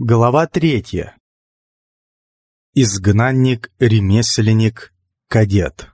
Глава третья. Изгнанник, ремесленник, кадет.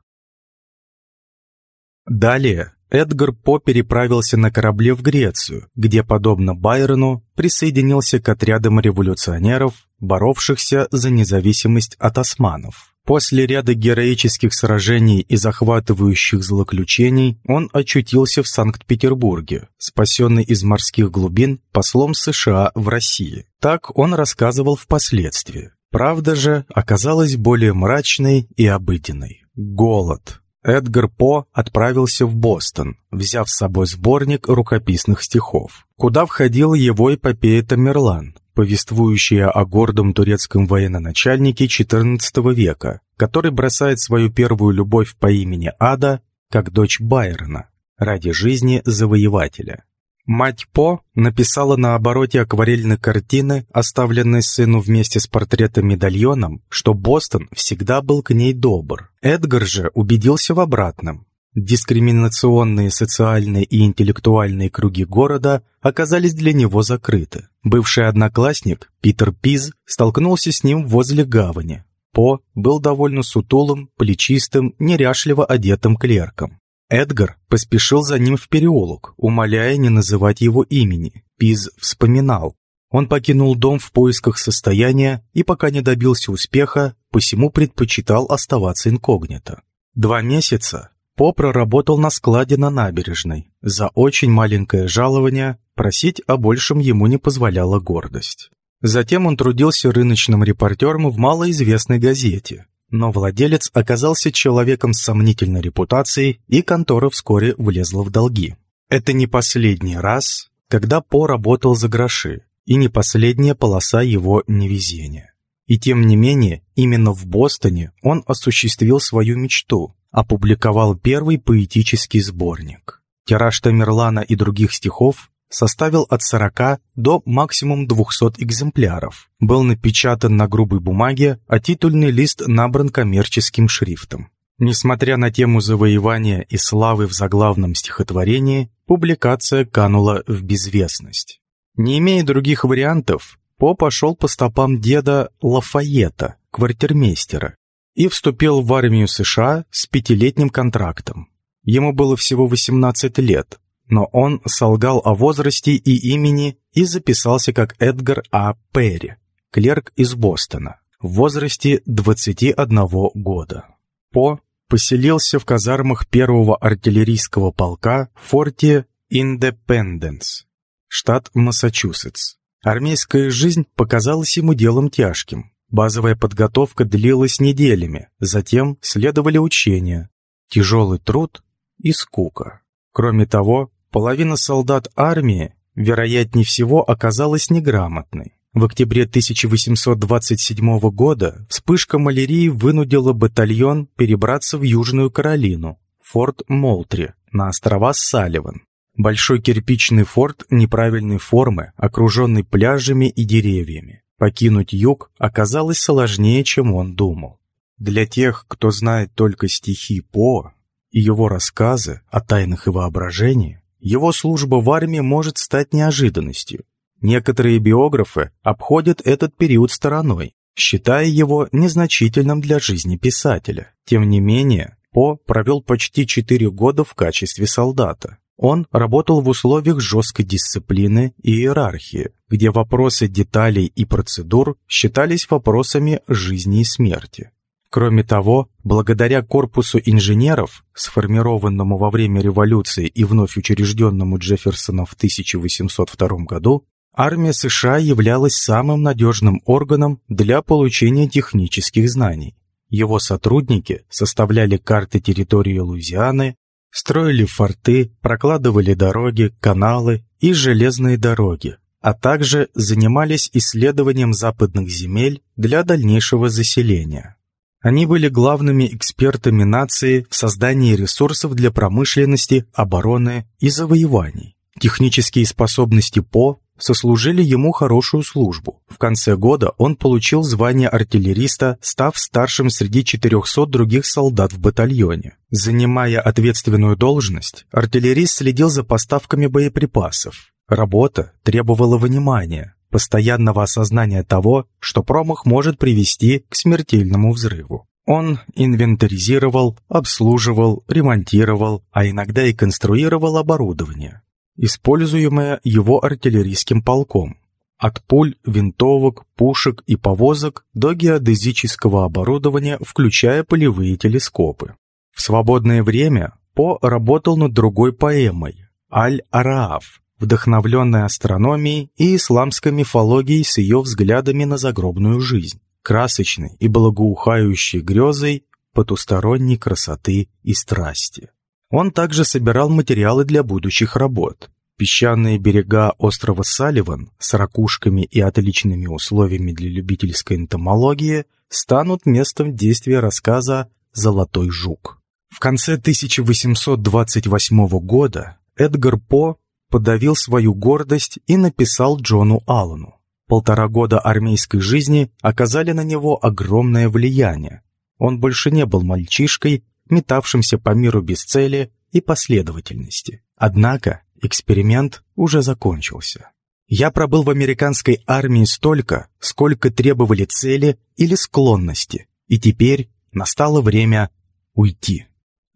Далее Эдгар По переправился на корабле в Грецию, где, подобно Байрону, присоединился к отрядам революционеров, боровшихся за независимость от османов. После ряда героических сражений и захватывающих злоключений он очутился в Санкт-Петербурге, спасенный из морских глубин послом США в России. Так он рассказывал впоследствии. Правда же оказалась более мрачной и обыденной. Голод. Эдгар По отправился в Бостон, взяв с собой сборник рукописных стихов, куда входила его эпопея Тамерлан, повествующая о гордом турецком военачальнике XIV века, который бросает свою первую любовь по имени Ада, как дочь Байрона, ради жизни завоевателя. Мать По написала на обороте акварельной картины, оставленной сыну вместе с портретом-медальоном, что Бостон всегда был к ней добр. Эдгар же убедился в обратном. Дискриминационные социальные и интеллектуальные круги города оказались для него закрыты. Бывший одноклассник, Питер Пиз, столкнулся с ним возле гавани. По был довольно сутулым, плечистым, неряшливо одетым клерком. Эдгар поспешил за ним в переулок, умоляя не называть его имени. Пиз вспоминал. Он покинул дом в поисках состояния и пока не добился успеха, посему предпочитал оставаться инкогнито. Два месяца По проработал на складе на набережной. За очень маленькое жалование просить о большем ему не позволяла гордость. Затем он трудился рыночным репортером в малоизвестной газете, но владелец оказался человеком с сомнительной репутацией, и контора вскоре влезла в долги. Это не последний раз, когда По работал за гроши, и не последняя полоса его невезения. И тем не менее, именно в Бостоне он осуществил свою мечту, опубликовал первый поэтический сборник. Тираж Тамерлана и других стихов составил от 40 до максимум 200 экземпляров, был напечатан на грубой бумаге, а титульный лист набран коммерческим шрифтом. Несмотря на тему завоевания и славы в заглавном стихотворении, публикация канула в безвестность. Не имея других вариантов, По пошел по стопам деда Лафайета, квартирмейстера, и вступил в армию США с пятилетним контрактом. Ему было всего 18 лет, но он солгал о возрасте и имени и записался как Эдгар А. Перри, клерк из Бостона, в возрасте 21 года. По поселился в казармах первого артиллерийского полка в форте Индепенденс, штат Массачусетс. Армейская жизнь показалась ему делом тяжким. Базовая подготовка длилась неделями, затем следовали учения, тяжелый труд и скука. Кроме того, Половина солдат армии, вероятнее всего, оказалась неграмотной. В октябре 1827 года вспышка малярии вынудила батальон перебраться в Южную Каролину, форт Молтри, на острова Салливан. Большой кирпичный форт неправильной формы, окруженный пляжами и деревьями. Покинуть юг оказалось сложнее, чем он думал. Для тех, кто знает только стихи По и его рассказы о тайнах и воображении, его служба в армии может стать неожиданностью. Некоторые биографы обходят этот период стороной, считая его незначительным для жизни писателя. Тем не менее, По провел почти 4 года в качестве солдата. Он работал в условиях жесткой дисциплины и иерархии, где вопросы деталей и процедур считались вопросами жизни и смерти. Кроме того, благодаря корпусу инженеров, сформированному во время революции и вновь учрежденному Джефферсоном в 1802 году, армия США являлась самым надежным органом для получения технических знаний. Его сотрудники составляли карты территории Луизианы, строили форты, прокладывали дороги, каналы и железные дороги, а также занимались исследованием западных земель для дальнейшего заселения. Они были главными экспертами нации в создании ресурсов для промышленности, обороны и завоеваний. Технические способности По сослужили ему хорошую службу. В конце года он получил звание артиллериста, став старшим среди 400 других солдат в батальоне. Занимая ответственную должность, артиллерист следил за поставками боеприпасов. Работа требовала внимания, постоянного осознания того, что промах может привести к смертельному взрыву. Он инвентаризировал, обслуживал, ремонтировал, а иногда и конструировал оборудование, используемое его артиллерийским полком, от пуль, винтовок, пушек и повозок до геодезического оборудования, включая полевые телескопы. В свободное время По работал над другой поэмой «Аль-Арааф», вдохновленной астрономией и исламской мифологией с ее взглядами на загробную жизнь, красочной и благоухающей грезой потусторонней красоты и страсти. Он также собирал материалы для будущих работ, Песчаные берега острова Салливан с ракушками и отличными условиями для любительской энтомологии станут местом действия рассказа «Золотой жук». В конце 1828 года Эдгар По подавил свою гордость и написал Джону Аллану. Полтора года армейской жизни оказали на него огромное влияние. Он больше не был мальчишкой, метавшимся по миру без цели и последовательности. Однако Эксперимент уже закончился. Я пробыл в американской армии столько, сколько требовали цели или склонности, и теперь настало время уйти.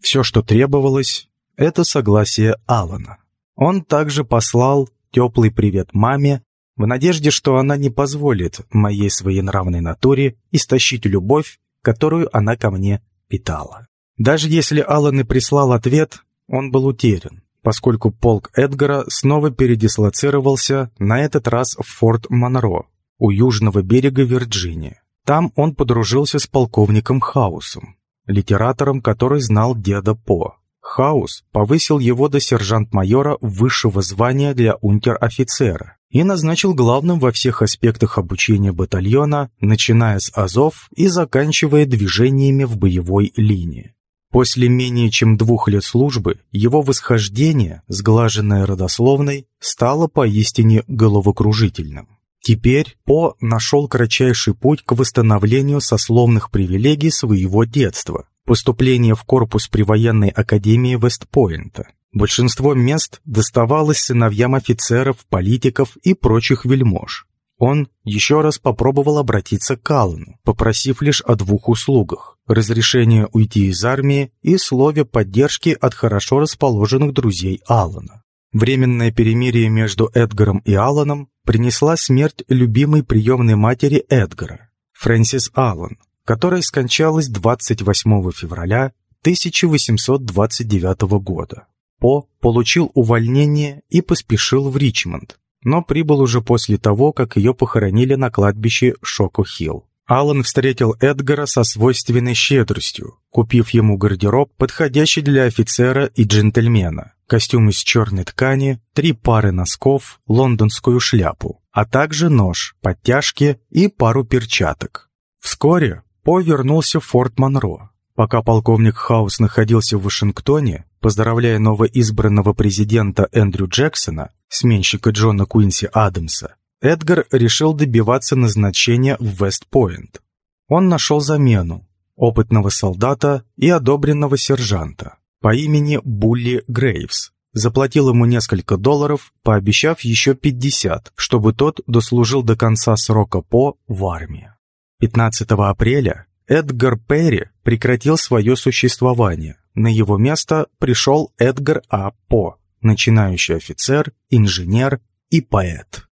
Все, что требовалось, это согласие Алана. Он также послал теплый привет маме, в надежде, что она не позволит моей своенравной натуре истощить любовь, которую она ко мне питала. Даже если Алан и прислал ответ, он был утерян поскольку полк Эдгара снова передислоцировался, на этот раз в Форт Монро, у южного берега Вирджинии. Там он подружился с полковником Хаусом, литератором, который знал деда По. Хаус повысил его до сержант-майора высшего звания для унтер-офицера и назначил главным во всех аспектах обучения батальона, начиная с азов и заканчивая движениями в боевой линии. После менее чем двух лет службы его восхождение, сглаженное родословной, стало поистине головокружительным. Теперь По нашел кратчайший путь к восстановлению сословных привилегий своего детства, поступление в корпус при военной академии Вестпойнта. Большинство мест доставалось сыновьям офицеров, политиков и прочих вельмож. Он еще раз попробовал обратиться к Аллану, попросив лишь о двух услугах – разрешение уйти из армии и слове поддержки от хорошо расположенных друзей Аллана. Временное перемирие между Эдгаром и Алланом принесла смерть любимой приемной матери Эдгара, Фрэнсис Аллан, которая скончалась 28 февраля 1829 года. По получил увольнение и поспешил в Ричмонд, но прибыл уже после того, как ее похоронили на кладбище Шоко-Хилл. Аллан встретил Эдгара со свойственной щедростью, купив ему гардероб, подходящий для офицера и джентльмена, костюм из черной ткани, три пары носков, лондонскую шляпу, а также нож, подтяжки и пару перчаток. Вскоре По вернулся в Форт Монро. Пока полковник Хаус находился в Вашингтоне, поздравляя новоизбранного президента Эндрю Джексона, сменщика Джона Куинси Адамса, Эдгар решил добиваться назначения в Вестпойнт. Он нашел замену – опытного солдата и одобренного сержанта по имени Булли Грейвс. Заплатил ему несколько долларов, пообещав еще 50, чтобы тот дослужил до конца срока по в армии. 15 апреля Эдгар Перри прекратил свое существование. На его место пришел Эдгар А. По, начинающий офицер, инженер и поэт.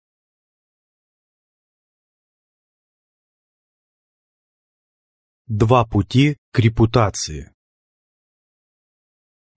Два пути к репутации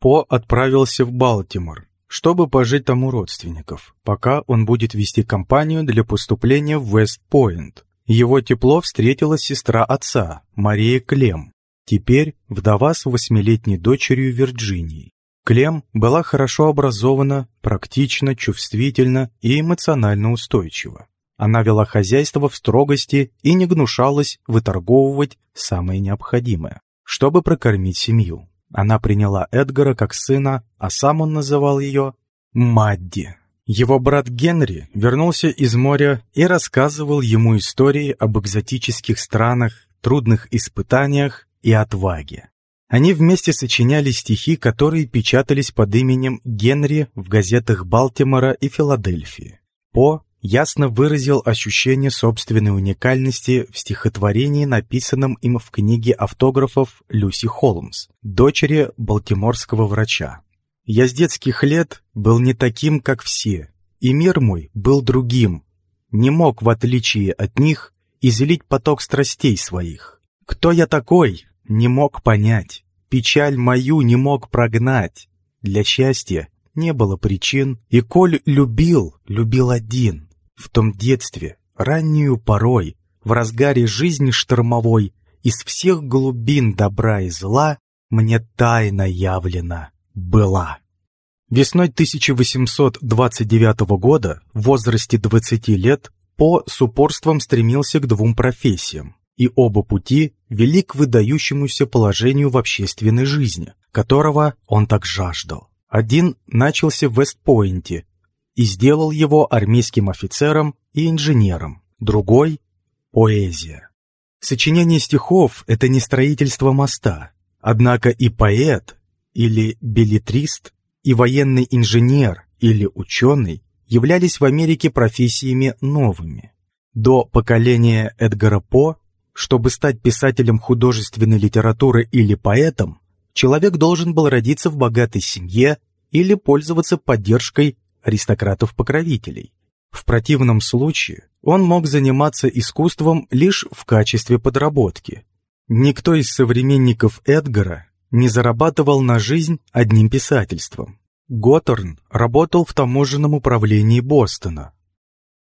По отправился в Балтимор, чтобы пожить там у родственников, пока он будет вести кампанию для поступления в Вест-Пойнт. Его тепло встретила сестра отца, Мария Клем, теперь вдова с восьмилетней дочерью Вирджинии. Клем была хорошо образована, практично, чувствительна и эмоционально устойчива. Она вела хозяйство в строгости и не гнушалась выторговывать самое необходимое, чтобы прокормить семью. Она приняла Эдгара как сына, а сам он называл ее Мадди. Его брат Генри вернулся из моря и рассказывал ему истории об экзотических странах, трудных испытаниях и отваге. Они вместе сочиняли стихи, которые печатались под именем Генри в газетах Балтимора и Филадельфии. По ясно выразил ощущение собственной уникальности в стихотворении, написанном им в книге автографов Люси Холмс, дочери балтиморского врача. «Я с детских лет был не таким, как все, и мир мой был другим, не мог, в отличие от них, излить поток страстей своих. Кто я такой, не мог понять, печаль мою не мог прогнать. Для счастья не было причин, и коль любил, любил один. В том детстве, раннюю порой, в разгаре жизни штормовой, из всех глубин добра и зла мне тайна явлена была. Весной 1829 года, в возрасте 20 лет, По с упорством стремился к двум профессиям, и оба пути вели к выдающемуся положению в общественной жизни, которого он так жаждал. Один начался в Вестпойнте и сделал его армейским офицером и инженером, другой — поэзия. Сочинение стихов — это не строительство моста, однако и поэт или билетрист, и военный инженер или ученый являлись в Америке профессиями новыми. До поколения Эдгара По, чтобы стать писателем художественной литературы или поэтом, человек должен был родиться в богатой семье или пользоваться поддержкой аристократов-покровителей. В противном случае он мог заниматься искусством лишь в качестве подработки. Никто из современников Эдгара не зарабатывал на жизнь одним писательством. Готтерн работал в таможенном управлении Бостона.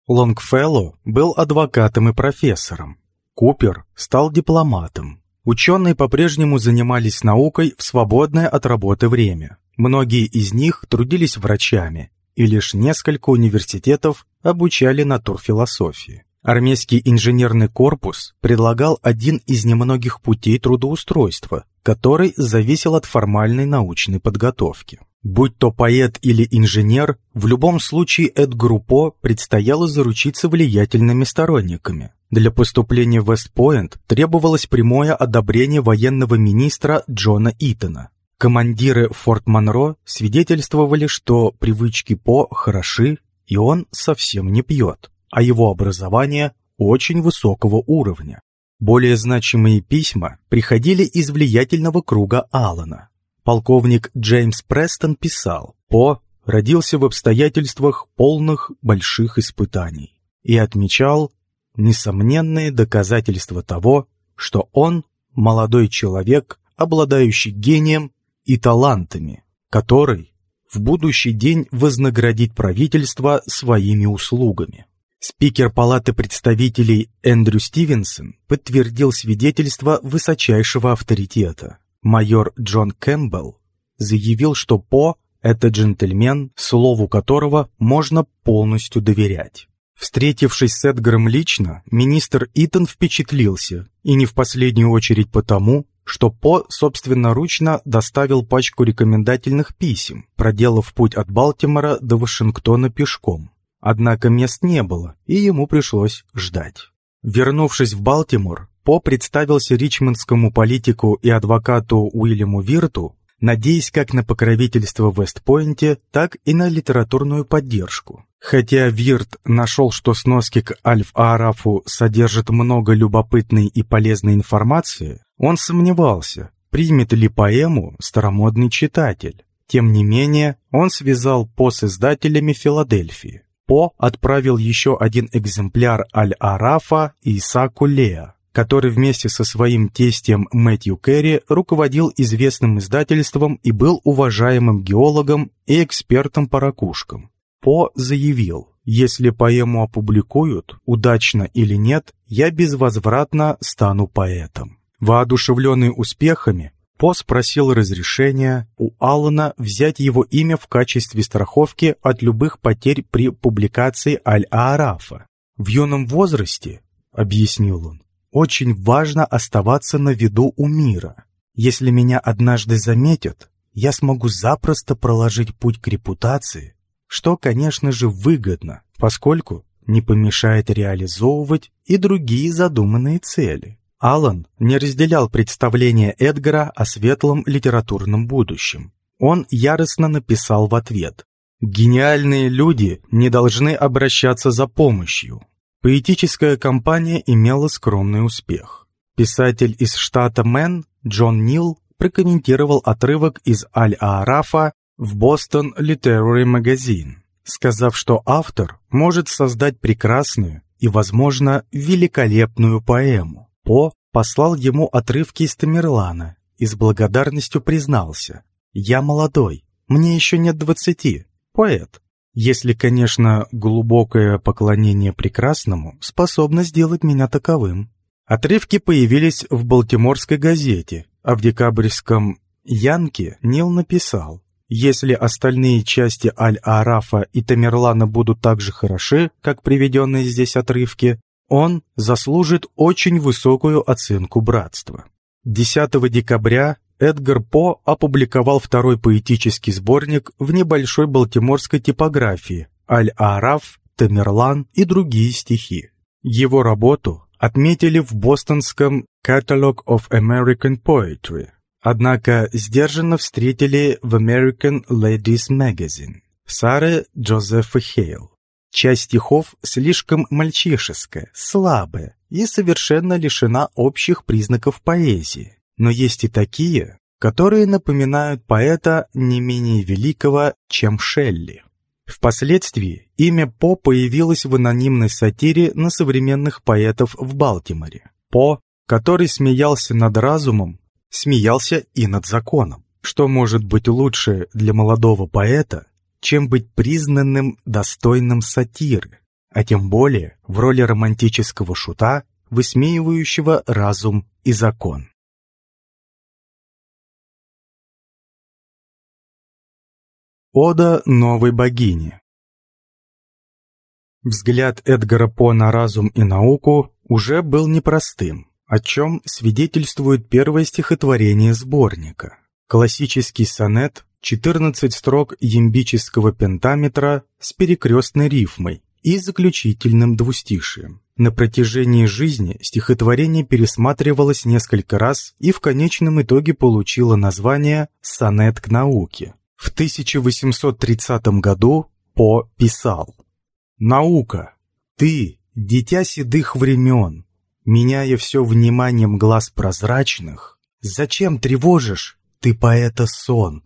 Лонгфелло был адвокатом и профессором. Купер стал дипломатом. Ученые по-прежнему занимались наукой в свободное от работы время. Многие из них трудились врачами, и лишь несколько университетов обучали натурфилософии. Армейский инженерный корпус предлагал один из немногих путей трудоустройства, который зависел от формальной научной подготовки. Будь то поэт или инженер, в любом случае Эдгару По предстояло заручиться влиятельными сторонниками. Для поступления в Вестпойнт требовалось прямое одобрение военного министра Джона Итона. Командиры Форт Монро свидетельствовали, что привычки По хороши, и он совсем не пьет, а его образование очень высокого уровня. Более значимые письма приходили из влиятельного круга Алана. Полковник Джеймс Престон писал, По родился в обстоятельствах полных больших испытаний и отмечал несомненные доказательства того, что он молодой человек, обладающий гением и талантами, который в будущий день вознаградит правительство своими услугами. Спикер Палаты представителей Эндрю Стивенсон подтвердил свидетельство высочайшего авторитета майор Джон Кэмпбелл заявил, что По – это джентльмен, слову которого можно полностью доверять. Встретившись с Эдгаром лично, министр Итон впечатлился, и не в последнюю очередь потому, что По собственноручно доставил пачку рекомендательных писем, проделав путь от Балтимора до Вашингтона пешком. Однако мест не было, и ему пришлось ждать. Вернувшись в Балтимор, по представился ричмондскому политику и адвокату Уильяму Вирту, надеясь как на покровительство в Вестпойнте, так и на литературную поддержку. Хотя Вирт нашел, что сноски к Альф-Аарафу содержат много любопытной и полезной информации, он сомневался, примет ли поэму старомодный читатель. Тем не менее, он связал По с издателями Филадельфии. По отправил еще один экземпляр Аль-Арафа Исаку Леа, который вместе со своим тестем Мэтью Керри руководил известным издательством и был уважаемым геологом и экспертом по ракушкам. По заявил, если поэму опубликуют, удачно или нет, я безвозвратно стану поэтом. Воодушевленный успехами, По спросил разрешения у Аллана взять его имя в качестве страховки от любых потерь при публикации Аль-Аарафа. В юном возрасте, объяснил он, очень важно оставаться на виду у мира. Если меня однажды заметят, я смогу запросто проложить путь к репутации, что, конечно же, выгодно, поскольку не помешает реализовывать и другие задуманные цели. Алан не разделял представления Эдгара о светлом литературном будущем. Он яростно написал в ответ Гениальные люди не должны обращаться за помощью. Поэтическая кампания имела скромный успех. Писатель из штата Мэн Джон Нил прокомментировал отрывок из Аль-Аарафа в Boston Literary Magazine, сказав, что автор может создать прекрасную и, возможно, великолепную поэму. По послал ему отрывки из Тамерлана и с благодарностью признался «Я молодой, мне еще нет двадцати, поэт». Если, конечно, глубокое поклонение прекрасному способно сделать меня таковым. Отрывки появились в Балтиморской газете, а в декабрьском «Янке» Нил написал «Если остальные части Аль-Арафа и Тамерлана будут так же хороши, как приведенные здесь отрывки, он заслужит очень высокую оценку братства». 10 декабря Эдгар По опубликовал второй поэтический сборник в небольшой балтиморской типографии «Аль-Араф», «Тамерлан» и другие стихи. Его работу отметили в бостонском Catalog of American Poetry, однако сдержанно встретили в American Ladies Magazine Сары Джозефа Хейл. Часть стихов слишком мальчишеская, слабая и совершенно лишена общих признаков поэзии. Но есть и такие, которые напоминают поэта не менее великого, чем Шелли. Впоследствии имя По появилось в анонимной сатире на современных поэтов в Балтиморе. По, который смеялся над разумом, смеялся и над законом. Что может быть лучше для молодого поэта, чем быть признанным достойным сатиры, а тем более в роли романтического шута, высмеивающего разум и закон. Ода новой богини Взгляд Эдгара По на разум и науку уже был непростым, о чем свидетельствует первое стихотворение сборника. Классический сонет, 14 строк ямбического пентаметра с перекрестной рифмой и заключительным двустишием. На протяжении жизни стихотворение пересматривалось несколько раз и в конечном итоге получило название «Сонет к науке». В 1830 году По писал «Наука, ты, дитя седых времен, меняя все вниманием глаз прозрачных, зачем тревожишь ты поэта сон?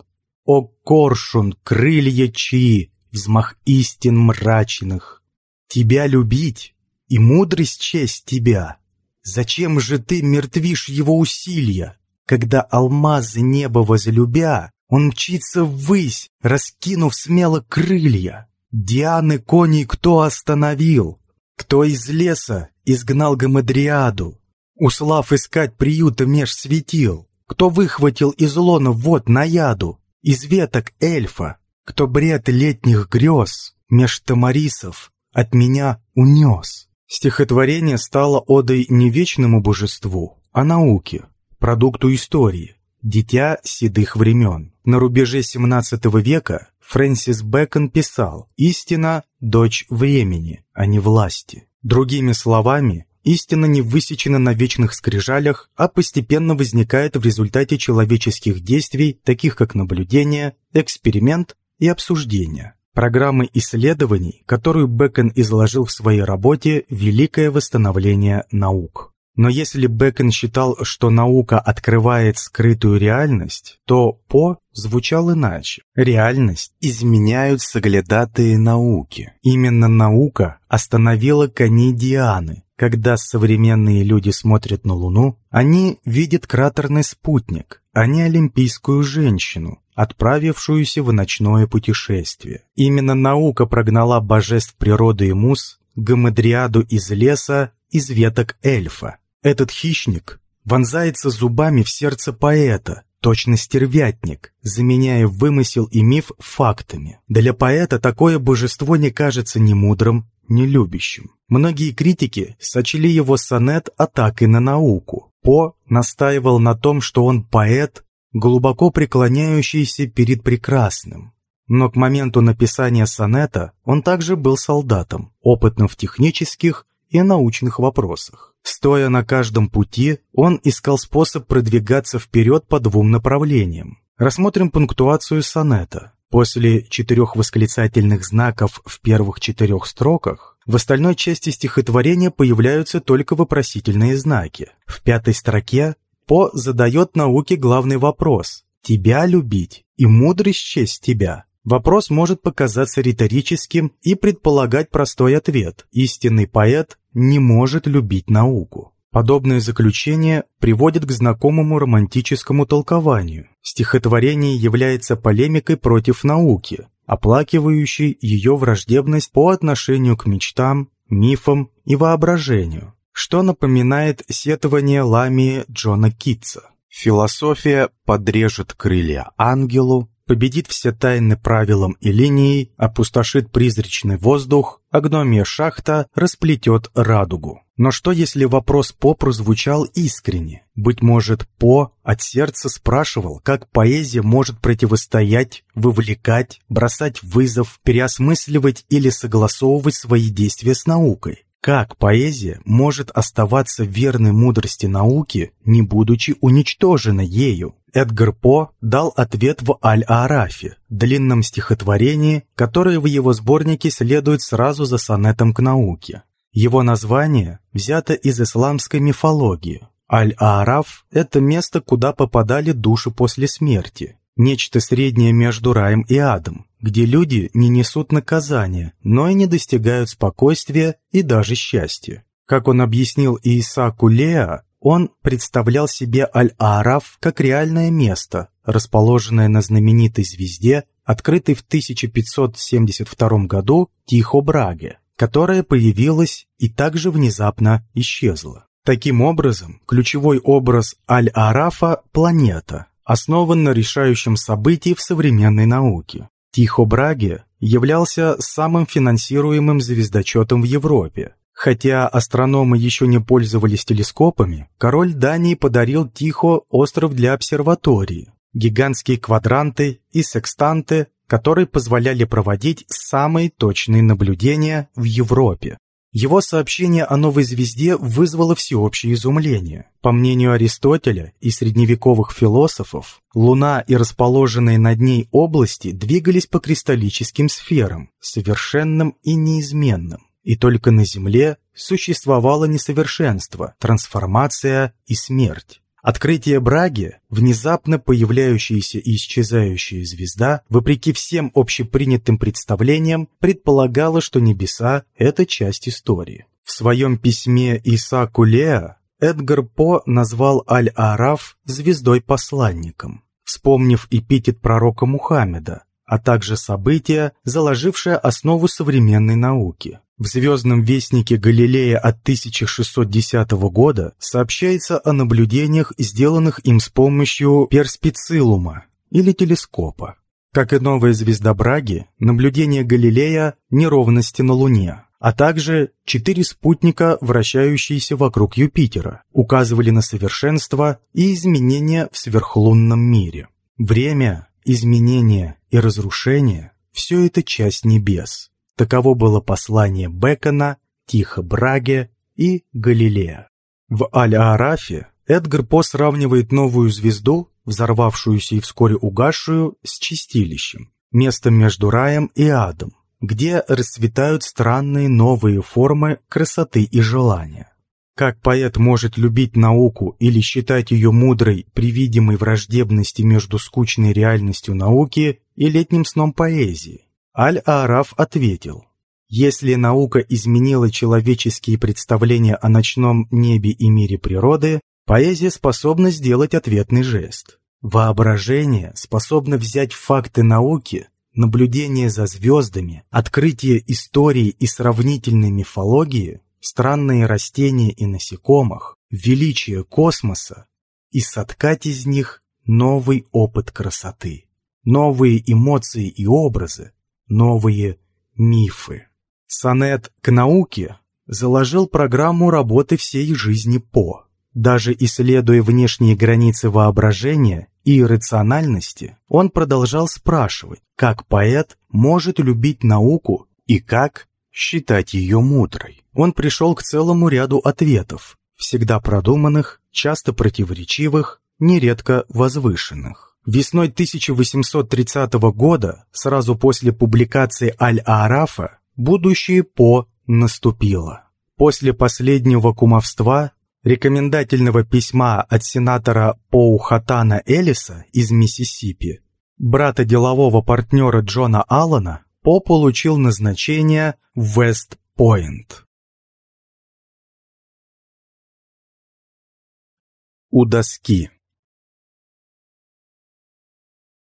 О, коршун, крылья чьи, взмах истин мрачных! Тебя любить и мудрость честь тебя! Зачем же ты мертвишь его усилия, когда алмазы неба возлюбя, он мчится ввысь, раскинув смело крылья. Дианы коней кто остановил? Кто из леса изгнал Гамадриаду? Услав искать приюта меж светил? Кто выхватил из лона вод на яду? Из веток эльфа? Кто бред летних грез меж тамарисов от меня унес? Стихотворение стало одой не вечному божеству, а науке, продукту истории, дитя седых времен. На рубеже XVII века Фрэнсис Бэкон писал «Истина – дочь времени, а не власти». Другими словами, истина не высечена на вечных скрижалях, а постепенно возникает в результате человеческих действий, таких как наблюдение, эксперимент и обсуждение. Программы исследований, которую Бэкон изложил в своей работе «Великое восстановление наук». Но если Бэкон считал, что наука открывает скрытую реальность, то По звучал иначе. Реальность изменяют соглядатые науки. Именно наука остановила коней Дианы. Когда современные люди смотрят на Луну, они видят кратерный спутник, а не олимпийскую женщину, отправившуюся в ночное путешествие. Именно наука прогнала божеств природы и мус, гамадриаду из леса, из веток эльфа. Этот хищник вонзается зубами в сердце поэта, точно стервятник, заменяя вымысел и миф фактами. Для поэта такое божество не кажется ни мудрым, ни любящим. Многие критики сочли его сонет атакой на науку. По настаивал на том, что он поэт, глубоко преклоняющийся перед прекрасным. Но к моменту написания сонета он также был солдатом, опытным в технических и научных вопросах. Стоя на каждом пути, он искал способ продвигаться вперед по двум направлениям. Рассмотрим пунктуацию сонета. После четырех восклицательных знаков в первых четырех строках в остальной части стихотворения появляются только вопросительные знаки. В пятой строке По задает науке главный вопрос «Тебя любить и мудрость честь тебя?» Вопрос может показаться риторическим и предполагать простой ответ. Истинный поэт не может любить науку. Подобное заключение приводит к знакомому романтическому толкованию. Стихотворение является полемикой против науки, оплакивающей ее враждебность по отношению к мечтам, мифам и воображению, что напоминает сетование Ламии Джона Китса. Философия подрежет крылья ангелу, победит все тайны правилам и линией, опустошит призрачный воздух, а гномия шахта расплетет радугу. Но что, если вопрос По прозвучал искренне? Быть может, По от сердца спрашивал, как поэзия может противостоять, вовлекать, бросать вызов, переосмысливать или согласовывать свои действия с наукой? Как поэзия может оставаться верной мудрости науки, не будучи уничтожена ею? Эдгар По дал ответ в «Аль-Арафе», длинном стихотворении, которое в его сборнике следует сразу за сонетом к науке. Его название взято из исламской мифологии. Аль-Аараф – это место, куда попадали души после смерти, нечто среднее между раем и адом, где люди не несут наказания, но и не достигают спокойствия и даже счастья. Как он объяснил Исааку Леа, он представлял себе Аль-Аараф как реальное место, расположенное на знаменитой звезде, открытой в 1572 году Тихо-Браге, которая появилась и также внезапно исчезла. Таким образом, ключевой образ Аль-Арафа – планета, основан на решающем событии в современной науке. Тихо-Браге являлся самым финансируемым звездочетом в Европе, Хотя астрономы еще не пользовались телескопами, король Дании подарил Тихо остров для обсерватории, гигантские квадранты и секстанты, которые позволяли проводить самые точные наблюдения в Европе. Его сообщение о новой звезде вызвало всеобщее изумление. По мнению Аристотеля и средневековых философов, Луна и расположенные над ней области двигались по кристаллическим сферам, совершенным и неизменным и только на Земле существовало несовершенство, трансформация и смерть. Открытие Браги, внезапно появляющаяся и исчезающая звезда, вопреки всем общепринятым представлениям, предполагало, что небеса – это часть истории. В своем письме Исааку Леа Эдгар По назвал Аль-Араф звездой-посланником, вспомнив эпитет пророка Мухаммеда, а также события, заложившее основу современной науки. В «Звездном вестнике Галилея» от 1610 года сообщается о наблюдениях, сделанных им с помощью перспицилума или телескопа. Как и новая звезда Браги, наблюдение Галилея – неровности на Луне, а также четыре спутника, вращающиеся вокруг Юпитера, указывали на совершенство и изменения в сверхлунном мире. Время, изменения и разрушение – все это часть небес. Таково было послание Бекона, Тихо Браге и Галилея. В Аль-Аарафе Эдгар По сравнивает новую звезду, взорвавшуюся и вскоре угасшую, с чистилищем, местом между раем и адом, где расцветают странные новые формы красоты и желания. Как поэт может любить науку или считать ее мудрой при видимой враждебности между скучной реальностью науки и летним сном поэзии? Аль-Аараф ответил, «Если наука изменила человеческие представления о ночном небе и мире природы, поэзия способна сделать ответный жест. Воображение способно взять факты науки, наблюдение за звездами, открытие истории и сравнительной мифологии, странные растения и насекомых, величие космоса и соткать из них новый опыт красоты, новые эмоции и образы, новые мифы. Сонет к науке заложил программу работы всей жизни По. Даже исследуя внешние границы воображения и рациональности, он продолжал спрашивать, как поэт может любить науку и как считать ее мудрой. Он пришел к целому ряду ответов, всегда продуманных, часто противоречивых, нередко возвышенных. Весной 1830 года, сразу после публикации Аль-Аарафа, будущее По наступило. После последнего кумовства, рекомендательного письма от сенатора Поухатана Элиса из Миссисипи, брата делового партнера Джона Аллана, По получил назначение в Вест-Пойнт. У доски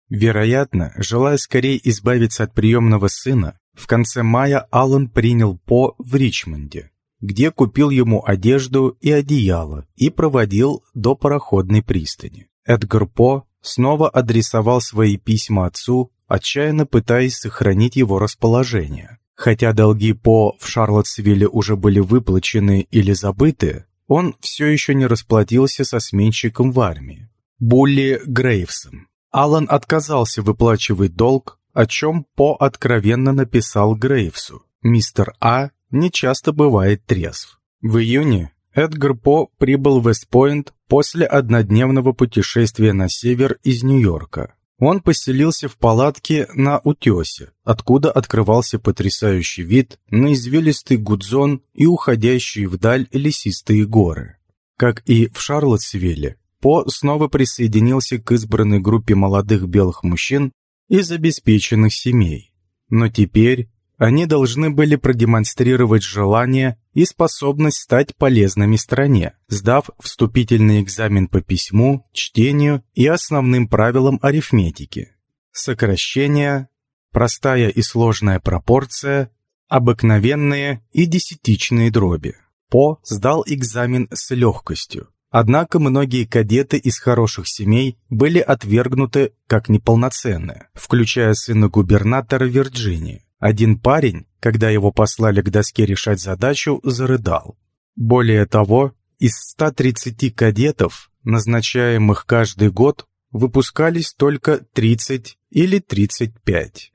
Вероятно, желая скорее избавиться от приемного сына, в конце мая Аллан принял По в Ричмонде, где купил ему одежду и одеяло и проводил до пароходной пристани. Эдгар По снова адресовал свои письма отцу, отчаянно пытаясь сохранить его расположение. Хотя долги По в Шарлоттсвилле уже были выплачены или забыты, он все еще не расплатился со сменщиком в армии, Булли Грейвсом. Алан отказался выплачивать долг, о чем По откровенно написал Грейвсу. Мистер А не часто бывает трезв. В июне Эдгар По прибыл в Вестпойнт после однодневного путешествия на север из Нью-Йорка. Он поселился в палатке на утесе, откуда открывался потрясающий вид на извилистый гудзон и уходящие вдаль лесистые горы. Как и в Шарлоттсвилле, по снова присоединился к избранной группе молодых белых мужчин из обеспеченных семей. Но теперь они должны были продемонстрировать желание и способность стать полезными стране, сдав вступительный экзамен по письму, чтению и основным правилам арифметики. Сокращение, простая и сложная пропорция, обыкновенные и десятичные дроби. По сдал экзамен с легкостью, Однако многие кадеты из хороших семей были отвергнуты как неполноценные, включая сына губернатора Вирджинии. Один парень, когда его послали к доске решать задачу, зарыдал. Более того, из 130 кадетов, назначаемых каждый год, выпускались только 30 или 35.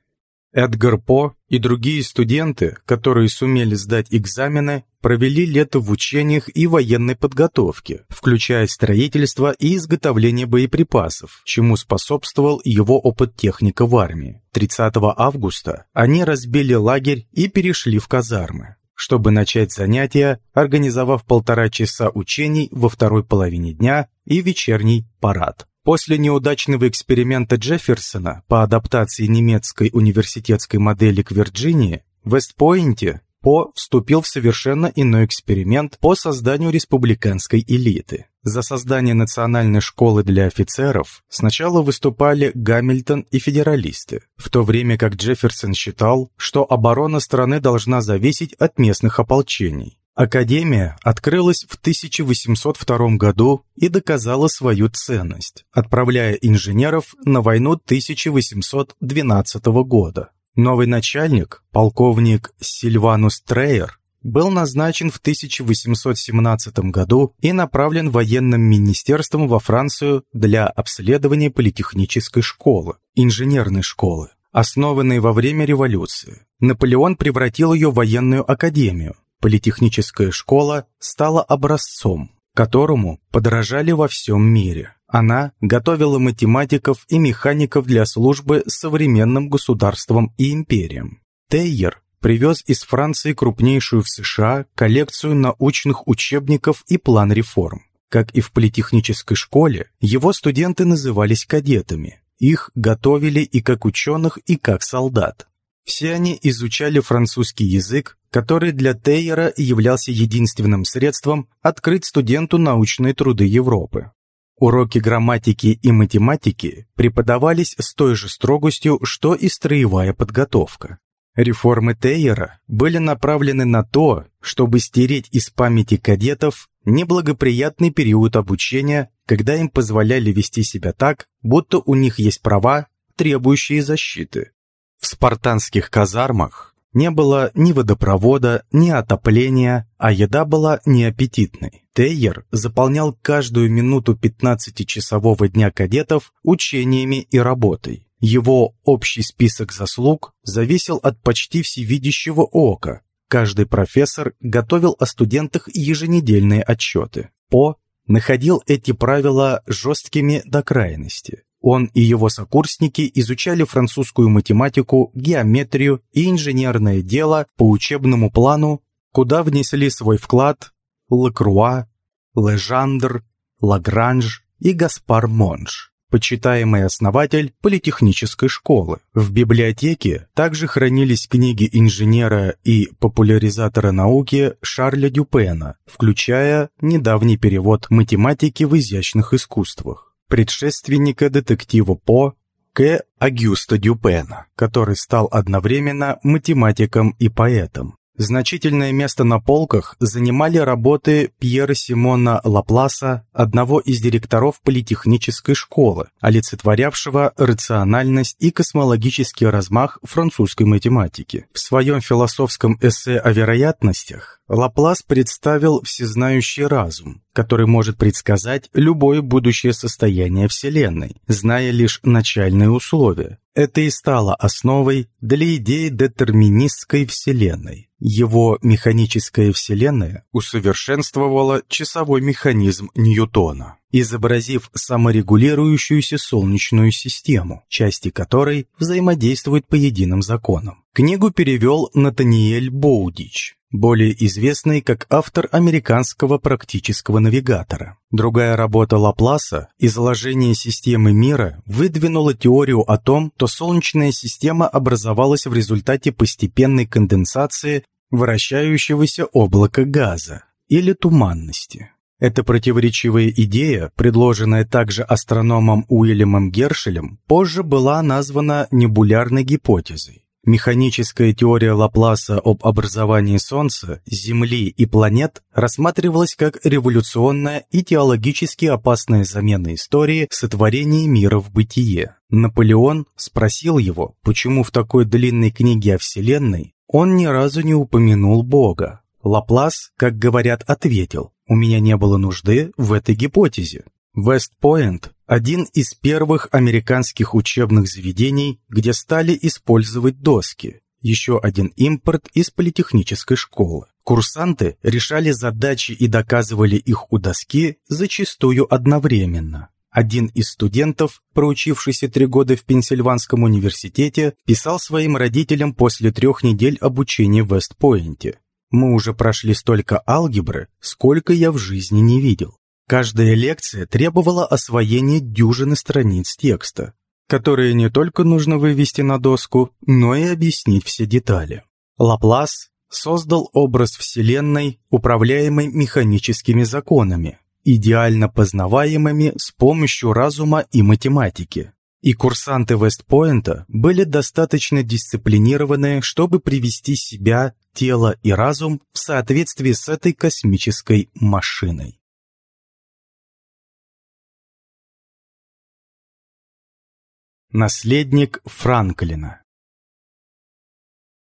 Эдгар По и другие студенты, которые сумели сдать экзамены, провели лето в учениях и военной подготовке, включая строительство и изготовление боеприпасов, чему способствовал его опыт техника в армии. 30 августа они разбили лагерь и перешли в казармы чтобы начать занятия, организовав полтора часа учений во второй половине дня и вечерний парад. После неудачного эксперимента Джефферсона по адаптации немецкой университетской модели к Вирджинии, в Вестпойнте По вступил в совершенно иной эксперимент по созданию республиканской элиты. За создание национальной школы для офицеров сначала выступали Гамильтон и федералисты, в то время как Джефферсон считал, что оборона страны должна зависеть от местных ополчений. Академия открылась в 1802 году и доказала свою ценность, отправляя инженеров на войну 1812 года. Новый начальник, полковник Сильванус Трейер, был назначен в 1817 году и направлен военным министерством во Францию для обследования политехнической школы, инженерной школы, основанной во время революции. Наполеон превратил ее в военную академию, Политехническая школа стала образцом, которому подражали во всем мире. Она готовила математиков и механиков для службы современным государствам и империям. Тейер привез из Франции крупнейшую в США коллекцию научных учебников и план реформ. Как и в политехнической школе, его студенты назывались кадетами. Их готовили и как ученых, и как солдат. Все они изучали французский язык, который для Тейера являлся единственным средством открыть студенту научные труды Европы. Уроки грамматики и математики преподавались с той же строгостью, что и строевая подготовка. Реформы Тейера были направлены на то, чтобы стереть из памяти кадетов неблагоприятный период обучения, когда им позволяли вести себя так, будто у них есть права, требующие защиты. В спартанских казармах не было ни водопровода, ни отопления, а еда была неаппетитной. Тейер заполнял каждую минуту 15-часового дня кадетов учениями и работой. Его общий список заслуг зависел от почти всевидящего ока. Каждый профессор готовил о студентах еженедельные отчеты. По находил эти правила жесткими до крайности. Он и его сокурсники изучали французскую математику, геометрию и инженерное дело по учебному плану, куда внесли свой вклад Лекруа, Лежандр, Лагранж и Гаспар Монж, почитаемый основатель политехнической школы. В библиотеке также хранились книги инженера и популяризатора науки Шарля Дюпена, включая недавний перевод математики в изящных искусствах, предшественника детектива По К. Агюста Дюпена, который стал одновременно математиком и поэтом. Значительное место на полках занимали работы Пьера Симона Лапласа, одного из директоров политехнической школы, олицетворявшего рациональность и космологический размах французской математики. В своем философском эссе о вероятностях Лаплас представил всезнающий разум, который может предсказать любое будущее состояние Вселенной, зная лишь начальные условия. Это и стало основой для идеи детерминистской Вселенной. Его механическая Вселенная усовершенствовала часовой механизм Ньютона, изобразив саморегулирующуюся Солнечную систему, части которой взаимодействуют по единым законам. Книгу перевел Натаниэль Боудич, более известный как автор американского практического навигатора. Другая работа Лапласа «Изложение системы мира» выдвинула теорию о том, что Солнечная система образовалась в результате постепенной конденсации вращающегося облака газа или туманности. Эта противоречивая идея, предложенная также астрономом Уильямом Гершелем, позже была названа небулярной гипотезой. Механическая теория Лапласа об образовании Солнца, Земли и планет рассматривалась как революционная и теологически опасная замена истории сотворения мира в бытие. Наполеон спросил его, почему в такой длинной книге о Вселенной он ни разу не упомянул Бога. Лаплас, как говорят, ответил, «У меня не было нужды в этой гипотезе. Вестпойнт – один из первых американских учебных заведений, где стали использовать доски. Еще один импорт из политехнической школы. Курсанты решали задачи и доказывали их у доски зачастую одновременно. Один из студентов, проучившийся три года в Пенсильванском университете, писал своим родителям после трех недель обучения в Вестпойнте. «Мы уже прошли столько алгебры, сколько я в жизни не видел. Каждая лекция требовала освоения дюжины страниц текста, которые не только нужно вывести на доску, но и объяснить все детали. Лаплас создал образ Вселенной, управляемой механическими законами, идеально познаваемыми с помощью разума и математики. И курсанты Вестпойнта были достаточно дисциплинированы, чтобы привести себя, тело и разум в соответствии с этой космической машиной. Наследник Франклина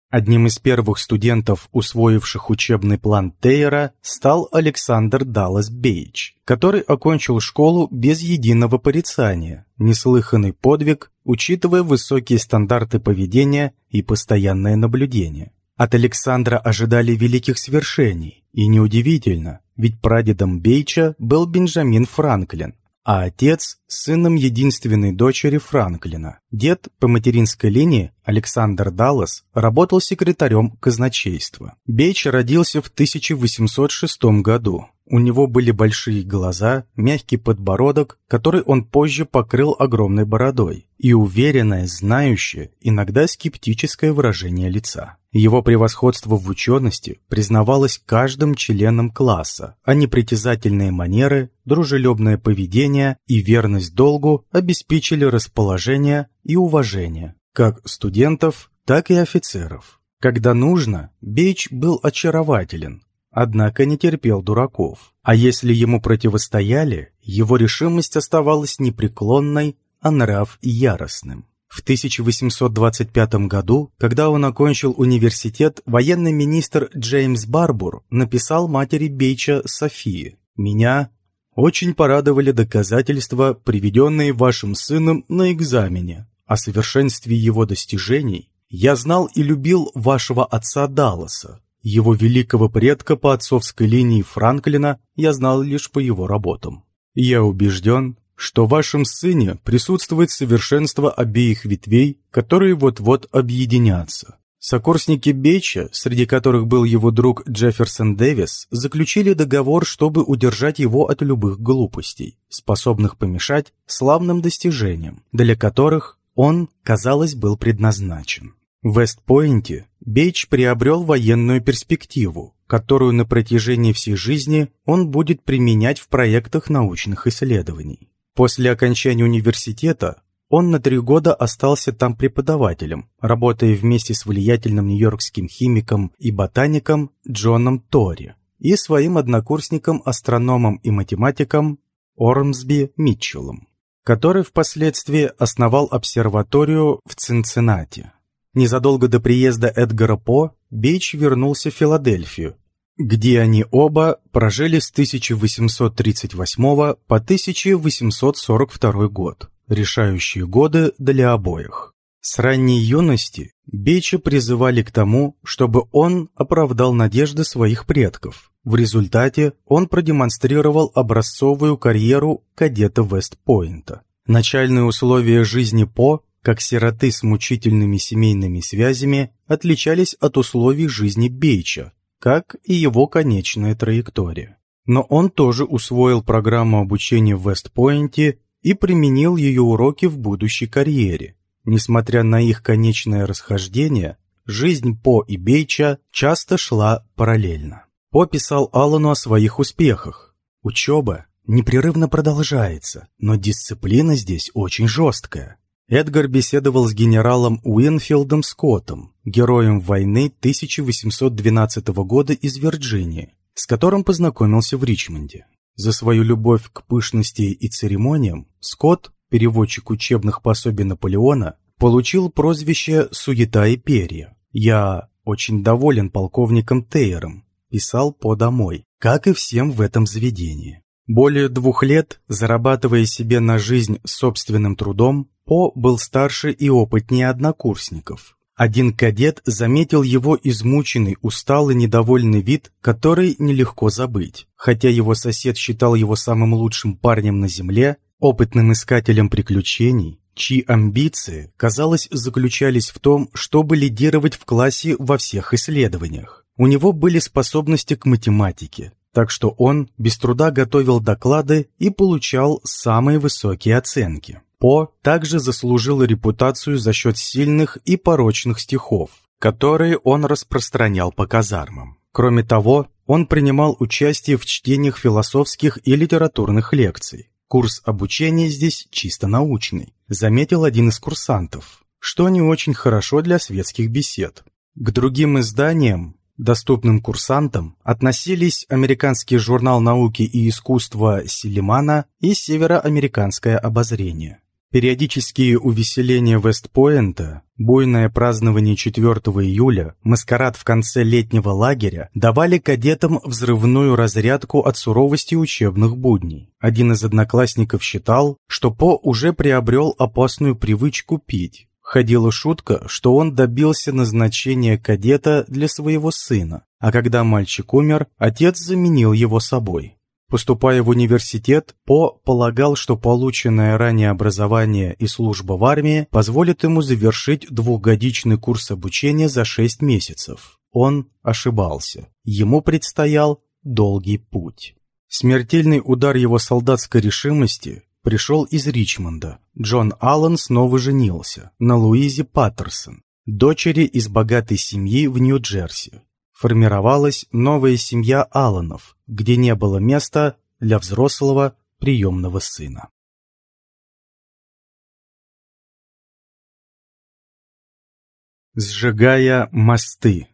Одним из первых студентов, усвоивших учебный план Тейера, стал Александр Даллас Бейч, который окончил школу без единого порицания, неслыханный подвиг, учитывая высокие стандарты поведения и постоянное наблюдение. От Александра ожидали великих свершений, и неудивительно, ведь прадедом Бейча был Бенджамин Франклин, а отец – сыном единственной дочери Франклина. Дед по материнской линии Александр Даллас работал секретарем казначейства. Бейч родился в 1806 году. У него были большие глаза, мягкий подбородок, который он позже покрыл огромной бородой, и уверенное, знающее, иногда скептическое выражение лица. Его превосходство в учености признавалось каждым членом класса, а непритязательные манеры, дружелюбное поведение и верность долгу обеспечили расположение и уважение как студентов, так и офицеров. Когда нужно, Бейч был очарователен, однако не терпел дураков. А если ему противостояли, его решимость оставалась непреклонной, а нрав яростным. В 1825 году, когда он окончил университет, военный министр Джеймс Барбур написал матери Бейча Софии «Меня очень порадовали доказательства, приведенные вашим сыном на экзамене. О совершенстве его достижений я знал и любил вашего отца Далласа, его великого предка по отцовской линии Франклина я знал лишь по его работам. Я убежден, что в вашем сыне присутствует совершенство обеих ветвей, которые вот-вот объединятся. Сокурсники Беча, среди которых был его друг Джефферсон Дэвис, заключили договор, чтобы удержать его от любых глупостей, способных помешать славным достижениям, для которых он, казалось, был предназначен. В Вестпойнте Бейч приобрел военную перспективу, которую на протяжении всей жизни он будет применять в проектах научных исследований. После окончания университета он на три года остался там преподавателем, работая вместе с влиятельным нью-йоркским химиком и ботаником Джоном Тори и своим однокурсником, астрономом и математиком Ормсби Митчеллом, который впоследствии основал обсерваторию в Цинциннати. Незадолго до приезда Эдгара По Бейч вернулся в Филадельфию, где они оба прожили с 1838 по 1842 год решающие годы для обоих. С ранней юности Беча призывали к тому, чтобы он оправдал надежды своих предков. В результате он продемонстрировал образцовую карьеру кадета Вестпойнта. Начальные условия жизни По, как сироты с мучительными семейными связями, отличались от условий жизни Бейча, как и его конечная траектория. Но он тоже усвоил программу обучения в Вестпойнте и применил ее уроки в будущей карьере. Несмотря на их конечное расхождение, жизнь По и Бейча часто шла параллельно. По писал Аллану о своих успехах. «Учеба непрерывно продолжается, но дисциплина здесь очень жесткая». Эдгар беседовал с генералом Уинфилдом Скоттом, героем войны 1812 года из Вирджинии, с которым познакомился в Ричмонде. За свою любовь к пышности и церемониям Скотт, переводчик учебных пособий Наполеона, получил прозвище «Суета и перья». «Я очень доволен полковником Тейером», писал по домой, как и всем в этом заведении. Более двух лет, зарабатывая себе на жизнь собственным трудом, По был старше и опытнее однокурсников. Один кадет заметил его измученный, усталый, недовольный вид, который нелегко забыть. Хотя его сосед считал его самым лучшим парнем на земле, опытным искателем приключений, чьи амбиции, казалось, заключались в том, чтобы лидировать в классе во всех исследованиях. У него были способности к математике, так что он без труда готовил доклады и получал самые высокие оценки. По также заслужил репутацию за счет сильных и порочных стихов, которые он распространял по казармам. Кроме того, он принимал участие в чтениях философских и литературных лекций. Курс обучения здесь чисто научный, заметил один из курсантов, что не очень хорошо для светских бесед. К другим изданиям, доступным курсантам, относились американский журнал науки и искусства Силимана и североамериканское обозрение. Периодические увеселения Вестпойнта, буйное празднование 4 июля, маскарад в конце летнего лагеря давали кадетам взрывную разрядку от суровости учебных будней. Один из одноклассников считал, что По уже приобрел опасную привычку пить. Ходила шутка, что он добился назначения кадета для своего сына, а когда мальчик умер, отец заменил его собой. Поступая в университет, По полагал, что полученное ранее образование и служба в армии позволит ему завершить двухгодичный курс обучения за шесть месяцев. Он ошибался. Ему предстоял долгий путь. Смертельный удар его солдатской решимости пришел из Ричмонда. Джон Аллен снова женился на Луизе Паттерсон, дочери из богатой семьи в Нью-Джерси формировалась новая семья Алланов, где не было места для взрослого приемного сына. Сжигая мосты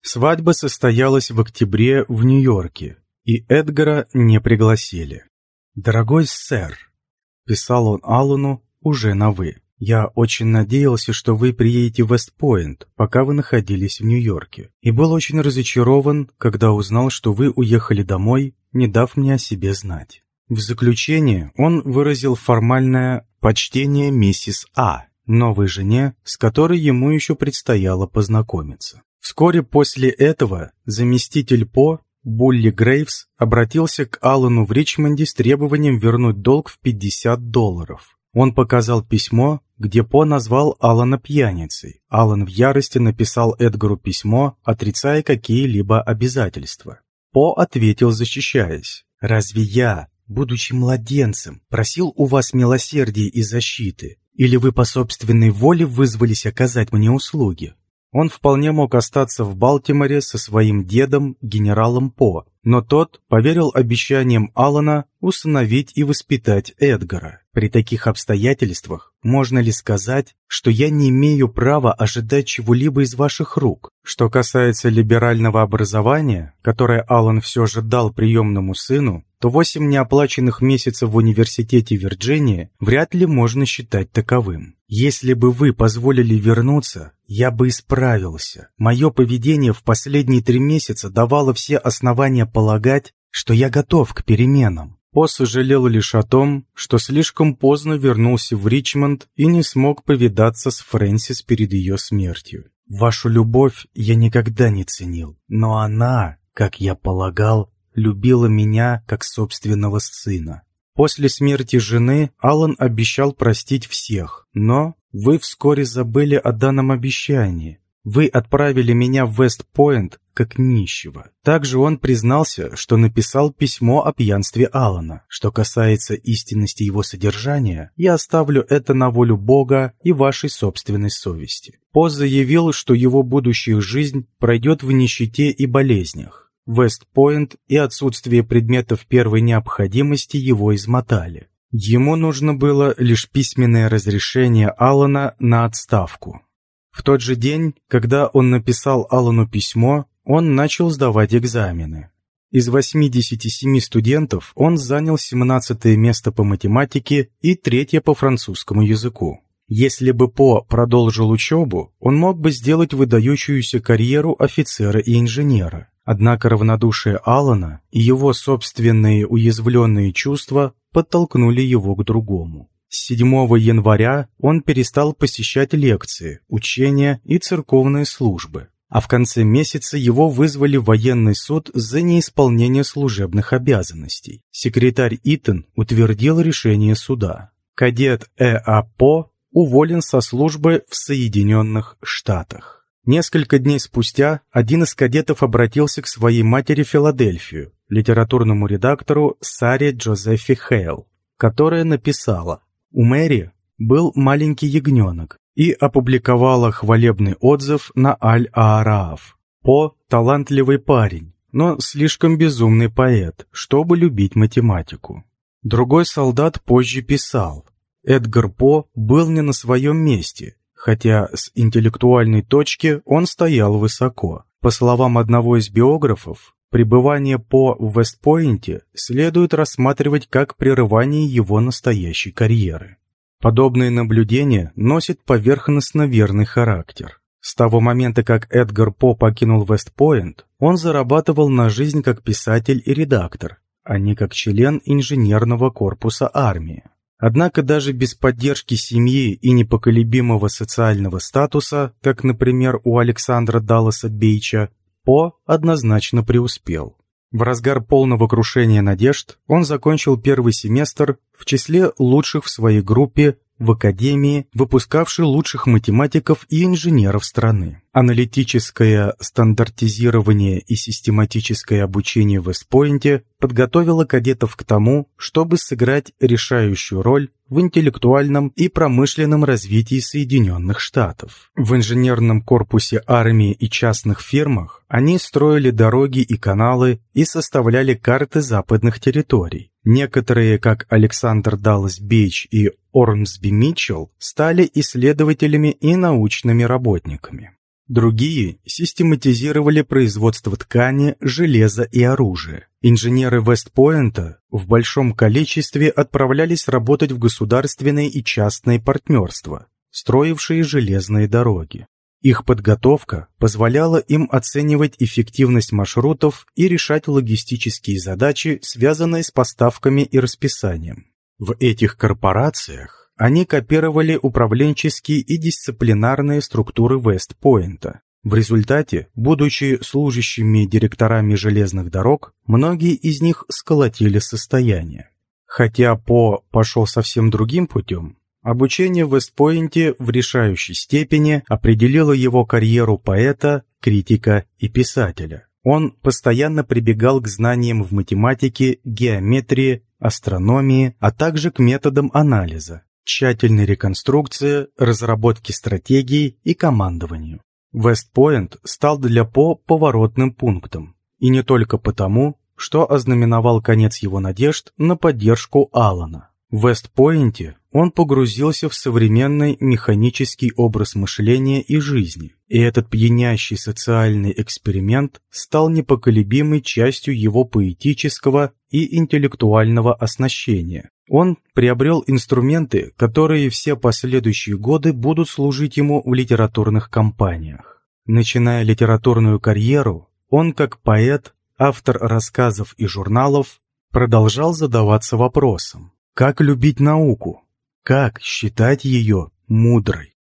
Свадьба состоялась в октябре в Нью-Йорке, и Эдгара не пригласили. «Дорогой сэр», — писал он Аллану уже на «вы», я очень надеялся, что вы приедете в Вестпойнт, пока вы находились в Нью-Йорке, и был очень разочарован, когда узнал, что вы уехали домой, не дав мне о себе знать. В заключение он выразил формальное почтение миссис А, новой жене, с которой ему еще предстояло познакомиться. Вскоре после этого заместитель По Булли Грейвс обратился к Аллану в Ричмонде с требованием вернуть долг в 50 долларов. Он показал письмо, где По назвал Алана пьяницей. Алан в ярости написал Эдгару письмо, отрицая какие-либо обязательства. По ответил, защищаясь. «Разве я, будучи младенцем, просил у вас милосердия и защиты? Или вы по собственной воле вызвались оказать мне услуги?» Он вполне мог остаться в Балтиморе со своим дедом, генералом По, но тот поверил обещаниям Алана усыновить и воспитать Эдгара. При таких обстоятельствах можно ли сказать, что я не имею права ожидать чего-либо из ваших рук? Что касается либерального образования, которое Алан все же дал приемному сыну, то восемь неоплаченных месяцев в университете Вирджинии вряд ли можно считать таковым. Если бы вы позволили вернуться, я бы исправился. Мое поведение в последние три месяца давало все основания полагать, что я готов к переменам. По сожалел лишь о том, что слишком поздно вернулся в Ричмонд и не смог повидаться с Фрэнсис перед ее смертью. Вашу любовь я никогда не ценил, но она, как я полагал, любила меня как собственного сына. После смерти жены Алан обещал простить всех, но вы вскоре забыли о данном обещании, вы отправили меня в Вест-Пойнт как нищего. Также он признался, что написал письмо о пьянстве Алана. Что касается истинности его содержания, я оставлю это на волю Бога и вашей собственной совести. По заявил, что его будущая жизнь пройдет в нищете и болезнях. Вест-Пойнт и отсутствие предметов первой необходимости его измотали. Ему нужно было лишь письменное разрешение Алана на отставку. В тот же день, когда он написал Алану письмо, он начал сдавать экзамены. Из 87 студентов он занял 17 место по математике и третье по французскому языку. Если бы По продолжил учебу, он мог бы сделать выдающуюся карьеру офицера и инженера. Однако равнодушие Алана и его собственные уязвленные чувства подтолкнули его к другому. С 7 января он перестал посещать лекции, учения и церковные службы, а в конце месяца его вызвали в военный суд за неисполнение служебных обязанностей. Секретарь Итон утвердил решение суда. Кадет Э.А. По уволен со службы в Соединенных Штатах. Несколько дней спустя один из кадетов обратился к своей матери Филадельфию, литературному редактору Саре Джозефи Хейл, которая написала у Мэри был маленький ягненок и опубликовала хвалебный отзыв на Аль-Аараф. По – талантливый парень, но слишком безумный поэт, чтобы любить математику. Другой солдат позже писал, Эдгар По был не на своем месте, хотя с интеллектуальной точки он стоял высоко. По словам одного из биографов, Пребывание по Вестпойнте следует рассматривать как прерывание его настоящей карьеры. Подобные наблюдения носят поверхностно верный характер. С того момента, как Эдгар По покинул Вестпойнт, он зарабатывал на жизнь как писатель и редактор, а не как член инженерного корпуса армии. Однако даже без поддержки семьи и непоколебимого социального статуса, как, например, у Александра Далласа Бейча, по однозначно преуспел. В разгар полного крушения надежд он закончил первый семестр в числе лучших в своей группе в Академии, выпускавшей лучших математиков и инженеров страны. Аналитическое стандартизирование и систематическое обучение в Вестпойнте подготовило кадетов к тому, чтобы сыграть решающую роль в интеллектуальном и промышленном развитии Соединенных Штатов. В инженерном корпусе армии и частных фирмах они строили дороги и каналы и составляли карты западных территорий. Некоторые, как Александр Даллас Бейч и Ормсби Митчелл, стали исследователями и научными работниками. Другие систематизировали производство ткани, железа и оружия. Инженеры Вестпойнта в большом количестве отправлялись работать в государственные и частные партнерства, строившие железные дороги. Их подготовка позволяла им оценивать эффективность маршрутов и решать логистические задачи, связанные с поставками и расписанием. В этих корпорациях они копировали управленческие и дисциплинарные структуры Вестпойнта. В результате, будучи служащими директорами железных дорог, многие из них сколотили состояние. Хотя По пошел совсем другим путем, обучение в Вестпойнте в решающей степени определило его карьеру поэта, критика и писателя. Он постоянно прибегал к знаниям в математике, геометрии, астрономии, а также к методам анализа, тщательной реконструкции, разработке стратегий и командованию. Вестпойнт стал для По поворотным пунктом. И не только потому, что ознаменовал конец его надежд на поддержку Алана. В Вестпойнте он погрузился в современный механический образ мышления и жизни, и этот пьянящий социальный эксперимент стал непоколебимой частью его поэтического и интеллектуального оснащения. Он приобрел инструменты, которые все последующие годы будут служить ему в литературных кампаниях. Начиная литературную карьеру, он как поэт, автор рассказов и журналов, продолжал задаваться вопросом, как любить науку, как считать ее мудрой?